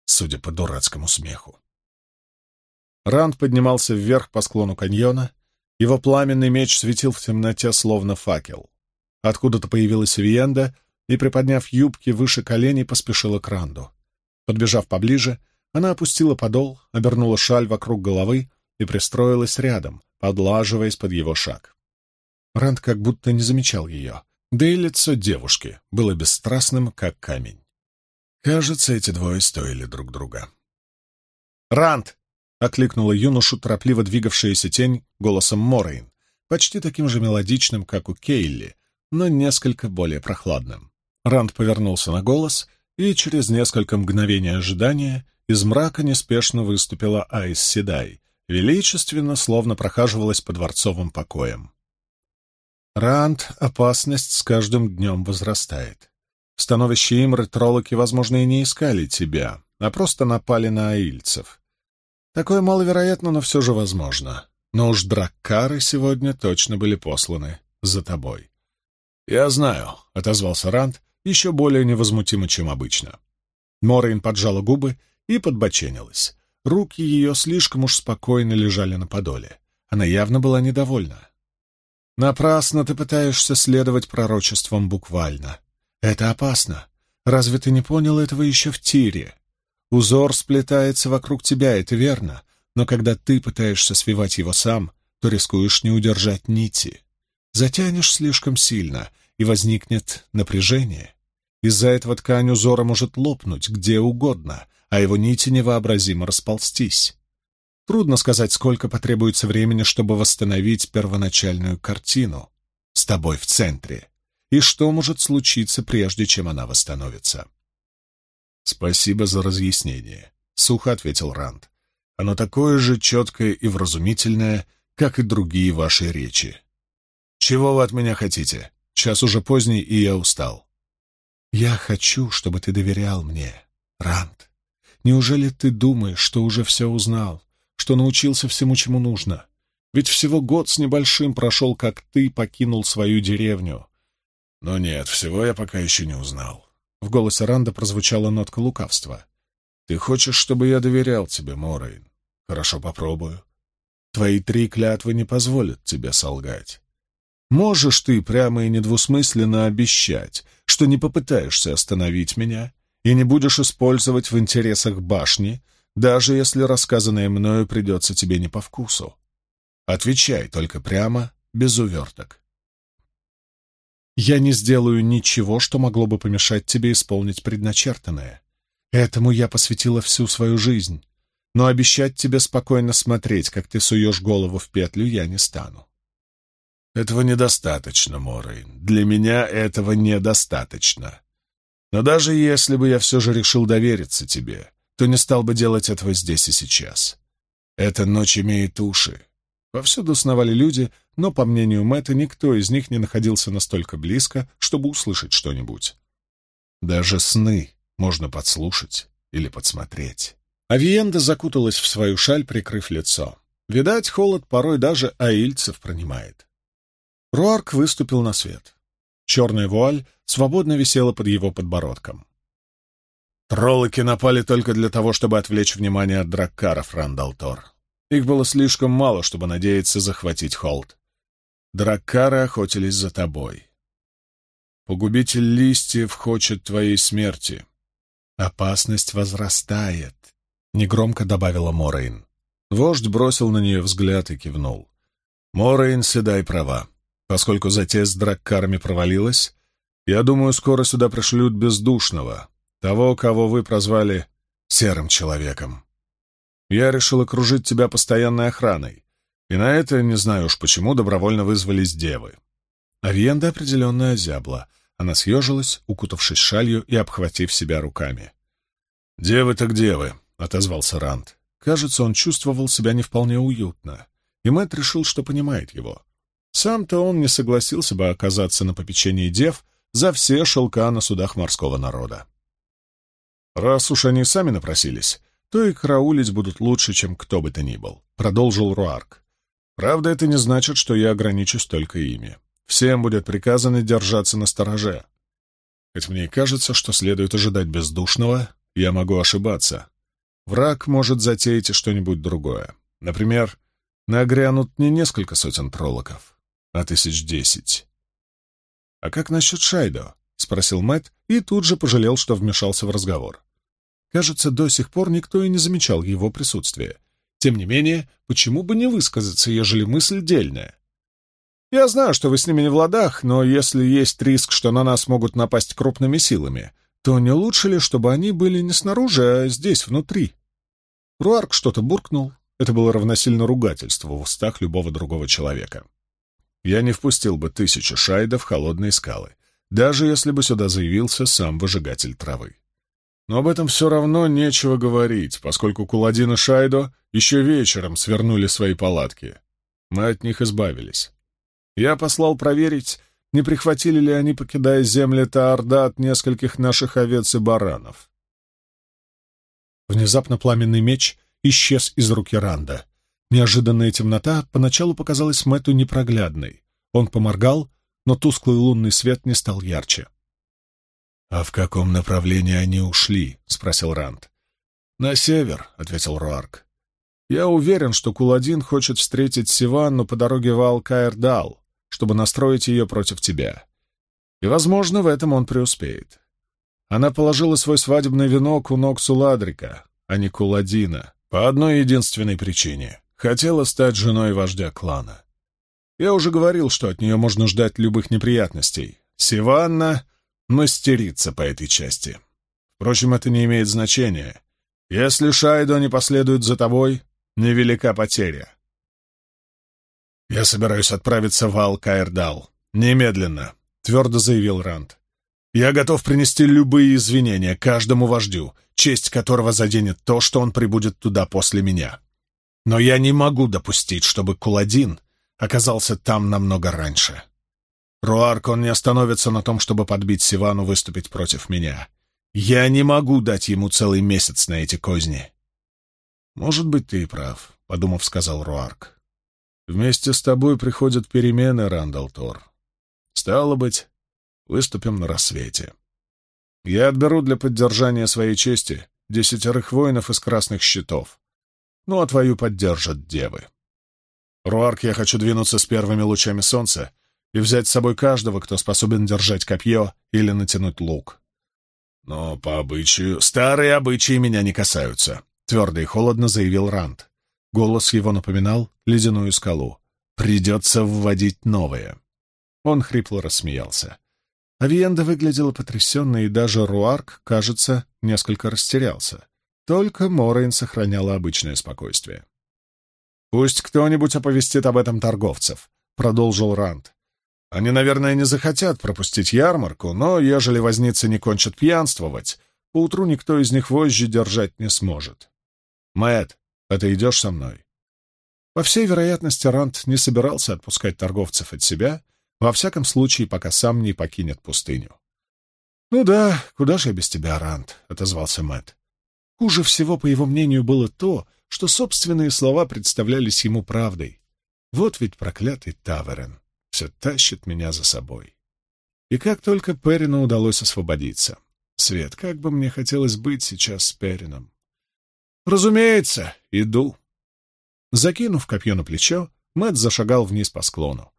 судя по дурацкому смеху. Ранд поднимался вверх по склону каньона. Его пламенный меч светил в темноте, словно факел. Откуда-то появилась Виенда и, приподняв юбки выше коленей, поспешила к Ранду. Подбежав поближе, она опустила подол, обернула шаль вокруг головы и пристроилась рядом, подлаживаясь под его шаг. Ранд как будто не замечал ее — да и лицо девушки было бесстрастным, как камень. Кажется, эти двое стоили друг друга. «Рант!» — окликнула юношу торопливо двигавшаяся тень голосом Морейн, почти таким же мелодичным, как у Кейли, но несколько более прохладным. Ранд повернулся на голос, и через несколько мгновений ожидания из мрака неспешно выступила Айс Седай, величественно, словно прохаживалась по дворцовым покоям. Ранд, опасность с каждым днем возрастает. В становище Имры троллоки, возможно, и не искали тебя, а просто напали на аильцев. Такое маловероятно, но все же возможно. Но уж драккары сегодня точно были посланы за тобой. «Я знаю», — отозвался Ранд, еще более невозмутимо, чем обычно. Морейн поджала губы и подбоченилась. Руки ее слишком уж спокойно лежали на подоле. Она явно была недовольна. Напрасно ты пытаешься следовать пророчествам буквально. Это опасно. Разве ты не понял этого еще в тире? Узор сплетается вокруг тебя, это верно, но когда ты пытаешься свивать его сам, то рискуешь не удержать нити. Затянешь слишком сильно, и возникнет напряжение. Из-за этого ткань узора может лопнуть где угодно, а его нити невообразимо расползтись. Трудно сказать, сколько потребуется времени, чтобы восстановить первоначальную картину. С тобой в центре. и что может случиться, прежде чем она восстановится. «Спасибо за разъяснение», — сухо ответил Ранд. «Оно такое же четкое и вразумительное, как и другие ваши речи. Чего вы от меня хотите? Час уже поздний, и я устал». «Я хочу, чтобы ты доверял мне, Ранд. Неужели ты думаешь, что уже все узнал, что научился всему, чему нужно? Ведь всего год с небольшим прошел, как ты покинул свою деревню. Но нет, всего я пока еще не узнал. В голосе Ранда прозвучала нотка лукавства. Ты хочешь, чтобы я доверял тебе, Морейн? Хорошо, попробую. Твои три клятвы не позволят тебе солгать. Можешь ты прямо и недвусмысленно обещать, что не попытаешься остановить меня и не будешь использовать в интересах башни, даже если рассказанное мною придется тебе не по вкусу. Отвечай только прямо, без уверток. Я не сделаю ничего, что могло бы помешать тебе исполнить предначертанное. Этому я посвятила всю свою жизнь, но обещать тебе спокойно смотреть, как ты суешь голову в петлю, я не стану. Этого недостаточно, Морейн. Для меня этого недостаточно. Но даже если бы я все же решил довериться тебе, то не стал бы делать этого здесь и сейчас. Эта ночь имеет уши, Повсюду сновали люди, но, по мнению Мэтта, никто из них не находился настолько близко, чтобы услышать что-нибудь. Даже сны можно подслушать или подсмотреть. Авиенда закуталась в свою шаль, прикрыв лицо. Видать, холод порой даже аильцев пронимает. Руарк выступил на свет. Черная вуаль свободно висела под его подбородком. Троллоки напали только для того, чтобы отвлечь внимание от драккаров, Ранд ал'Тор. Их было слишком мало, чтобы надеяться захватить Холд. Драккары охотились за тобой. Погубитель листьев хочет твоей смерти. Опасность возрастает, — негромко добавила Морейн. Вождь бросил на нее взгляд и кивнул. Морейн Седай права. Поскольку затея с драккарами провалилась, я думаю, скоро сюда пришлют бездушного, того, кого вы прозвали серым человеком. Я решил окружить тебя постоянной охраной. И на это, не знаю уж почему, добровольно вызвались девы. Авиенда определенно озябла. Она съежилась, укутавшись шалью и обхватив себя руками. «Девы так девы», — отозвался Ранд. Кажется, он чувствовал себя не вполне уютно, и Мэтт решил, что понимает его. Сам-то он не согласился бы оказаться на попечении дев за все шелка на судах морского народа. Раз уж они сами напросились, то и караулить будут лучше, чем кто бы то ни был», — продолжил Руарк. «Правда, это не значит, что я ограничусь только ими. Всем будет приказано держаться на стороже. Хоть мне и кажется, что следует ожидать бездушного, я могу ошибаться. Враг может затеять и что-нибудь другое. Например, нагрянут не несколько сотен троллоков, а тысяч десять. «А как насчет Шайдо?» — спросил Мэтт и тут же пожалел, что вмешался в разговор. Кажется, до сих пор никто и не замечал его присутствия. Тем не менее, почему бы не высказаться, ежели мысль дельная? Я знаю, что вы с ними не в ладах, но если есть риск, что на нас могут напасть крупными силами, то не лучше ли, чтобы они были не снаружи, а здесь, внутри? Руарк что-то буркнул. Это было равносильно ругательству в устах любого другого человека. Я не впустил бы тысячу шайдов в холодные скалы, даже если бы сюда заявился сам выжигатель травы. Но об этом все равно нечего говорить, поскольку Куладин и Шайдо еще вечером свернули свои палатки. Мы от них избавились. Я послал проверить, не прихватили ли они, покидая земли Таарда, от нескольких наших овец и баранов. Внезапно пламенный меч исчез из руки Ранда. Неожиданная темнота поначалу показалась Мэтту непроглядной. Он поморгал, но тусклый лунный свет не стал ярче. «А в каком направлении они ушли?» — спросил Ранд. «На север», — ответил Руарк. «Я уверен, что Куладин хочет встретить Сиванну по дороге в Алкаэрдал, чтобы настроить ее против тебя. И, возможно, в этом он преуспеет. Она положила свой свадебный венок у ног Суладрика, а не Куладина, по одной единственной причине — хотела стать женой вождя клана. Я уже говорил, что от нее можно ждать любых неприятностей. Сиванна мастерица по этой части. Впрочем, это не имеет значения. Если Шайдо не последует за тобой, невелика потеря. Я собираюсь отправиться в Ал-Каэрдал. Немедленно. твердо заявил Ранд. «Я готов принести любые извинения каждому вождю, честь которого заденет то, что он прибудет туда после меня. Но я не могу допустить, чтобы Куладин оказался там намного раньше. Руарк, он не остановится на том, чтобы подбить Сивану выступить против меня. Я не могу дать ему целый месяц на эти козни. «Может быть, ты и прав», — подумав, сказал Руарк. «Вместе с тобой приходят перемены, Рандал Тор. Стало быть, выступим на рассвете. Я отберу для поддержания своей чести десятерых воинов из красных щитов. Ну, а твою поддержат девы. Руарк, я хочу двинуться с первыми лучами солнца и взять с собой каждого, кто способен держать копье или натянуть лук. Но по обычаю... Старые обычаи меня не касаются. — твердо и холодно заявил Ранд. Голос его напоминал ледяную скалу. «Придется вводить новые». Он хрипло рассмеялся. Авиенда выглядела потрясенно, и даже Руарк, кажется, несколько растерялся. Только Морейн сохраняла обычное спокойствие. «Пусть кто-нибудь оповестит об этом торговцев», — продолжил Ранд. «Они, наверное, не захотят пропустить ярмарку, но ежели возницы не кончат пьянствовать, поутру никто из них вожжи держать не сможет. Мэт, а ты идешь со мной?» По всей вероятности, Рант не собирался отпускать торговцев от себя, во всяком случае, пока сам не покинет пустыню. «Ну да, куда же я без тебя, Рант?» — отозвался Мэт. Хуже всего, по его мнению, было то, что собственные слова представлялись ему правдой. Вот ведь проклятый Таверен все тащит меня за собой. И как только Перину удалось освободиться. Свет, как бы мне хотелось быть сейчас с Перином. «Разумеется, иду». Закинув копье на плечо, Мэтт зашагал вниз по склону.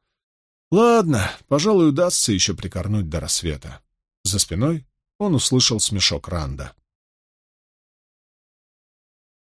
«Ладно, пожалуй, удастся еще прикорнуть до рассвета». За спиной он услышал смешок Ранда.